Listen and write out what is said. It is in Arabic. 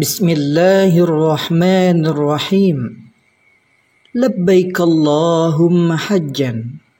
بسم الله الرحمن الرحيم لبيك اللهم حجا